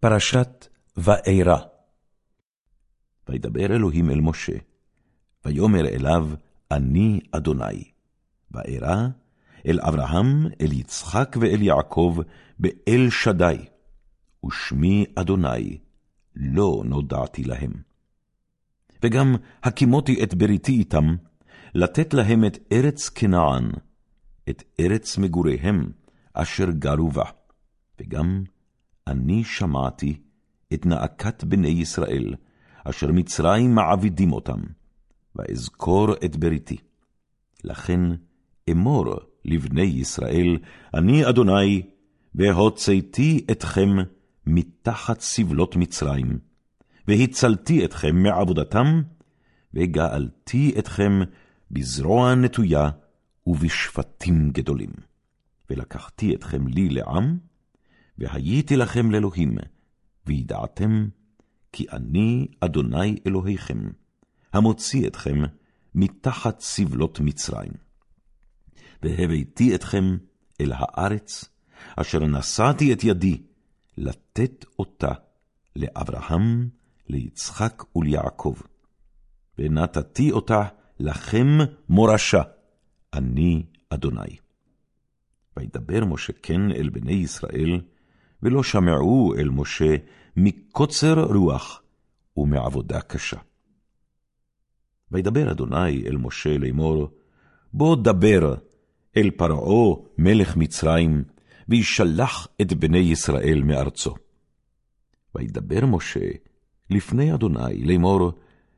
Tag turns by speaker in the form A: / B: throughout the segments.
A: פרשת וארא. וידבר אלוהים אל משה, ויאמר אליו, אני אדוני. וארא אל אברהם, אל יצחק ואל יעקב, באל שדי, ושמי אדוני, לא נודעתי להם. וגם הקימותי את בריתי איתם, לתת להם את ארץ כנען, את ארץ מגוריהם, אשר גרו בה, וגם אני שמעתי את נאקת בני ישראל, אשר מצרים מעבידים אותם, ואזכור את בריתי. לכן אמור לבני ישראל, אני אדוני, והוצאתי אתכם מתחת סבלות מצרים, והצלתי אתכם מעבודתם, וגאלתי אתכם בזרוע נטויה ובשפטים גדולים. ולקחתי אתכם לי לעם, והייתי לכם לאלוהים, וידעתם כי אני אדוני אלוהיכם, המוציא אתכם מתחת סבלות מצרים. והבאתי אתכם אל הארץ, אשר נשאתי את ידי, לתת אותה לאברהם, ליצחק וליעקב. ונתתי אותה לכם מורשה, אני אדוני. וידבר משה כן אל בני ישראל, ולא שמעו אל משה מקוצר רוח ומעבודה קשה. וידבר אדוני אל משה לאמור, בוא דבר אל פרעה מלך מצרים, וישלח את בני ישראל מארצו. וידבר משה לפני אדוני לאמור,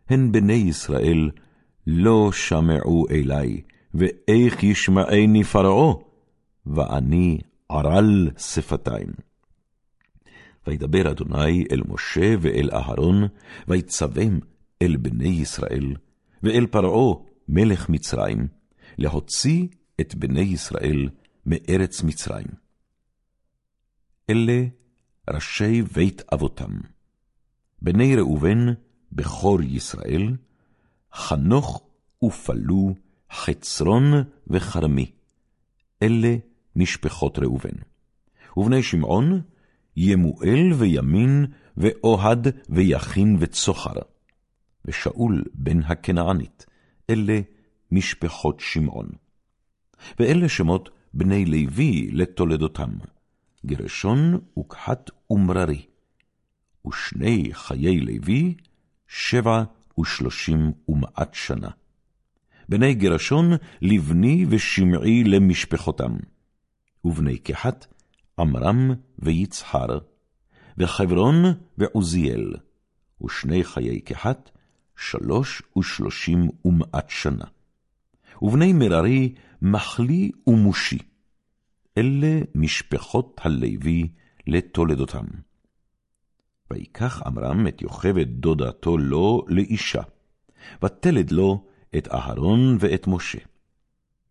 A: הן בני ישראל לא שמעו אלי, ואיך ישמעני פרעה, ואני ערל שפתיים. וידבר אדוני אל משה ואל אהרון, ויצווים אל בני ישראל, ואל פרעה מלך מצרים, להוציא את בני ישראל מארץ מצרים. אלה ראשי בית אבותם, בני ראובן, בכור ישראל, חנוך ופלו, חצרון וכרמי. אלה משפחות ראובן. ובני שמעון, ימואל וימין, ואוהד ויכין וצוחר. ושאול בן הכנענית, אלה משפחות שמעון. ואלה שמות בני לוי לתולדותם, גרשון וכחת ומררי. ושני חיי לוי, שבע ושלושים ומעט שנה. בני גרשון לבני ושמעי למשפחותם. ובני קחת, עמרם ויצחר, וחברון ועוזיאל, ושני חיי קחת, שלוש ושלושים ומעט שנה. ובני מררי, מחלי ומושי. אלה משפחות הלוי לתולדותם. ויקח עמרם את יוכבד דודתו לו לאישה, ותלד לו את אהרון ואת משה.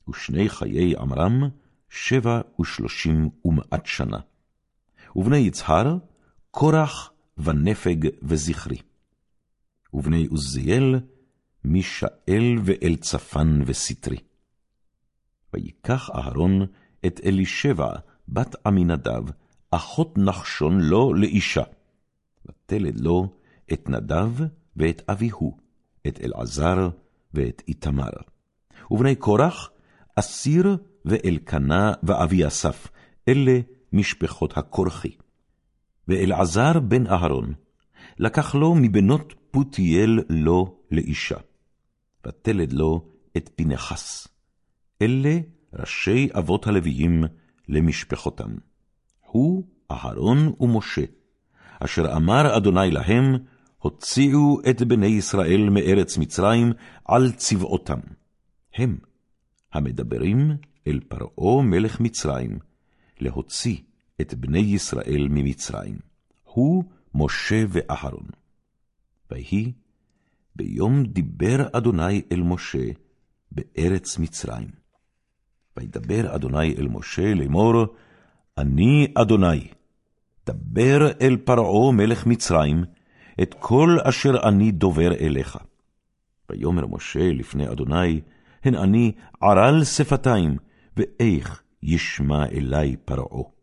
A: ושני חיי עמרם, שבע ושלושים ומעט שנה. ובני יצהר, קורח ונפג וזכרי. ובני עוזיאל, מישאל ואלצפן וסטרי. ויקח אהרון את אלישבע, בת עמינדב, אחות נחשון לו לאישה. ותלד לו את נדב ואת אביהו, את אלעזר ואת איתמר. ובני קורח, אסיר ואלקנה ואבי אסף, אלה משפחות הקורחי. ואלעזר בן אהרון, לקח לו מבנות פותיאל לו לאישה, ותלד לו את פנחס. אלה ראשי אבות הלוויים למשפחותם. הוא אהרון ומשה, אשר אמר אדוני להם, הוציאו את בני ישראל מארץ מצרים על צבאותם. הם המדברים אל פרעה מלך מצרים, להוציא את בני ישראל ממצרים. הוא משה ואהרון. ויהי ביום דיבר אדוני אל משה בארץ מצרים. וידבר אדוני אל משה לאמור, אני אדוני, דבר אל פרעה מלך מצרים, את כל אשר אני דובר אליך. ויאמר משה לפני אדוני, הן אני ערל שפתיים, ואיך ישמע אלי פרעה.